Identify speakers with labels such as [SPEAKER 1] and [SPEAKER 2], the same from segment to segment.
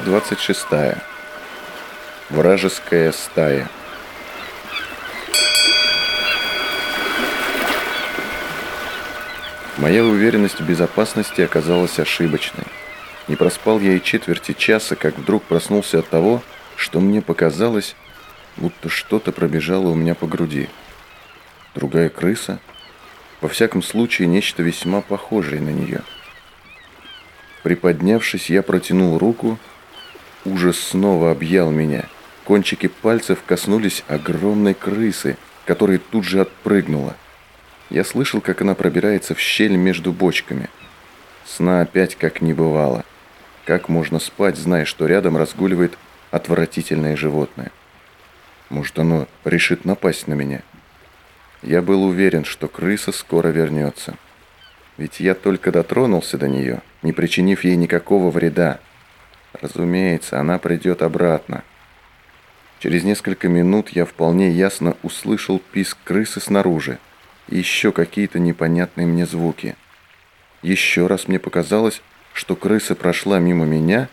[SPEAKER 1] Глава 26. Вражеская стая. Моя уверенность в безопасности оказалась ошибочной. Не проспал я и четверти часа, как вдруг проснулся от того, что мне показалось, будто что-то пробежало у меня по груди. Другая крыса? Во всяком случае, нечто весьма похожее на нее – Приподнявшись, я протянул руку. Ужас снова объял меня. Кончики пальцев коснулись огромной крысы, которая тут же отпрыгнула. Я слышал, как она пробирается в щель между бочками. Сна опять как не бывало. Как можно спать, зная, что рядом разгуливает отвратительное животное? Может, оно решит напасть на меня? Я был уверен, что крыса скоро вернется. Ведь я только дотронулся до нее, не причинив ей никакого вреда. Разумеется, она придет обратно. Через несколько минут я вполне ясно услышал писк крысы снаружи и еще какие-то непонятные мне звуки. Еще раз мне показалось, что крыса прошла мимо меня,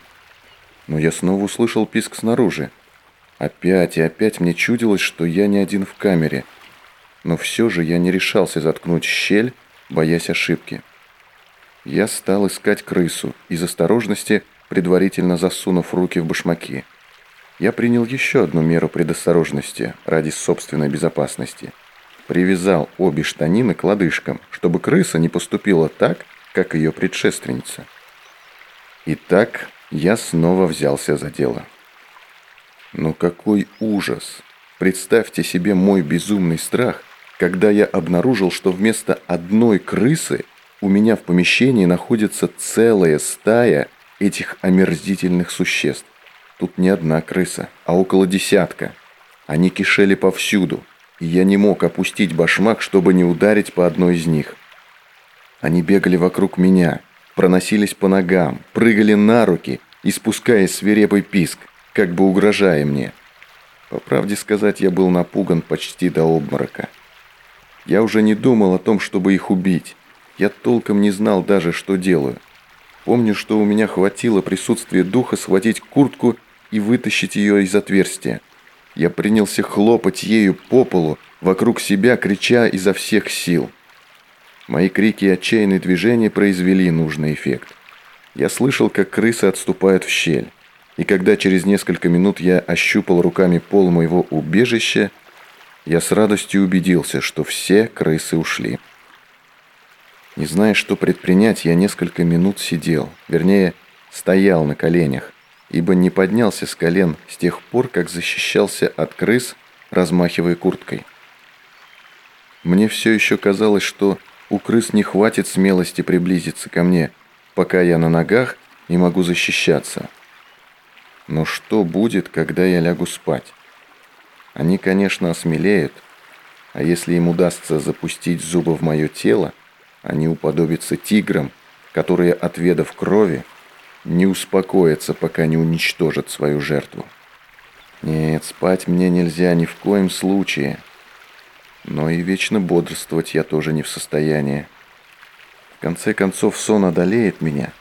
[SPEAKER 1] но я снова услышал писк снаружи. Опять и опять мне чудилось, что я не один в камере. Но все же я не решался заткнуть щель, боясь ошибки. Я стал искать крысу, из осторожности предварительно засунув руки в башмаки. Я принял еще одну меру предосторожности ради собственной безопасности. Привязал обе штанины к лодыжкам, чтобы крыса не поступила так, как ее предшественница. Итак, я снова взялся за дело. Но какой ужас! Представьте себе мой безумный страх, когда я обнаружил, что вместо одной крысы у меня в помещении находится целая стая этих омерзительных существ. Тут не одна крыса, а около десятка. Они кишели повсюду, и я не мог опустить башмак, чтобы не ударить по одной из них. Они бегали вокруг меня, проносились по ногам, прыгали на руки, испуская свирепый писк, как бы угрожая мне. По правде сказать, я был напуган почти до обморока. Я уже не думал о том, чтобы их убить. Я толком не знал даже, что делаю. Помню, что у меня хватило присутствия духа схватить куртку и вытащить ее из отверстия. Я принялся хлопать ею по полу, вокруг себя, крича изо всех сил. Мои крики и отчаянные движения произвели нужный эффект. Я слышал, как крысы отступают в щель. И когда через несколько минут я ощупал руками пол моего убежища, я с радостью убедился, что все крысы ушли. Не зная, что предпринять, я несколько минут сидел, вернее, стоял на коленях, ибо не поднялся с колен с тех пор, как защищался от крыс, размахивая курткой. Мне все еще казалось, что у крыс не хватит смелости приблизиться ко мне, пока я на ногах и могу защищаться. Но что будет, когда я лягу спать? Они, конечно, осмелеют, а если им удастся запустить зубы в мое тело, они уподобятся тиграм, которые, отведав крови, не успокоятся, пока не уничтожат свою жертву. Нет, спать мне нельзя ни в коем случае. Но и вечно бодрствовать я тоже не в состоянии. В конце концов, сон одолеет меня.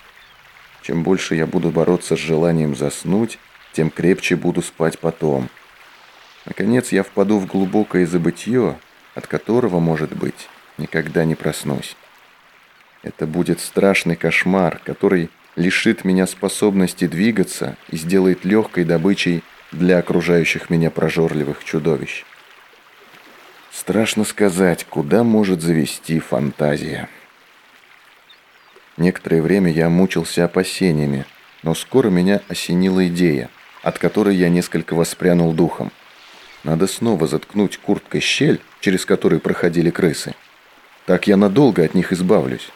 [SPEAKER 1] Чем больше я буду бороться с желанием заснуть, тем крепче буду спать потом. Наконец я впаду в глубокое забытье, от которого, может быть, никогда не проснусь. Это будет страшный кошмар, который лишит меня способности двигаться и сделает легкой добычей для окружающих меня прожорливых чудовищ. Страшно сказать, куда может завести фантазия. Некоторое время я мучился опасениями, но скоро меня осенила идея, от которой я несколько воспрянул духом – надо снова заткнуть курткой щель, через которую проходили крысы. Так я надолго от них избавлюсь.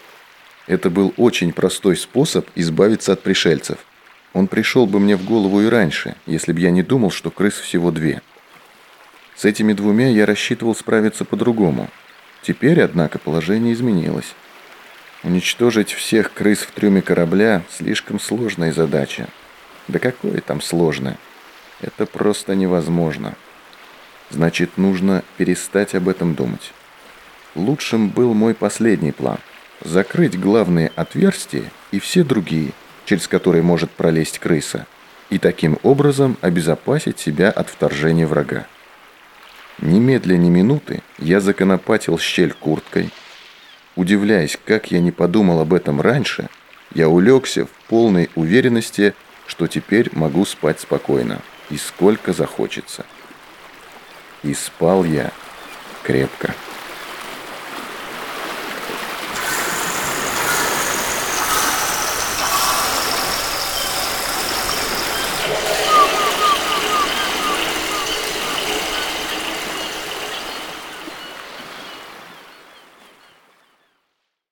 [SPEAKER 1] Это был очень простой способ избавиться от пришельцев. Он пришел бы мне в голову и раньше, если бы я не думал, что крыс всего две. С этими двумя я рассчитывал справиться по-другому. Теперь, однако, положение изменилось. Уничтожить всех крыс в трюме корабля – слишком сложная задача. Да какое там сложное? Это просто невозможно. Значит, нужно перестать об этом думать. Лучшим был мой последний план – закрыть главные отверстия и все другие, через которые может пролезть крыса, и таким образом обезопасить себя от вторжения врага. Немедля ни минуты я законопатил щель курткой. Удивляясь, как я не подумал об этом раньше, я улегся в полной уверенности, что теперь могу спать спокойно и сколько захочется. И спал я крепко.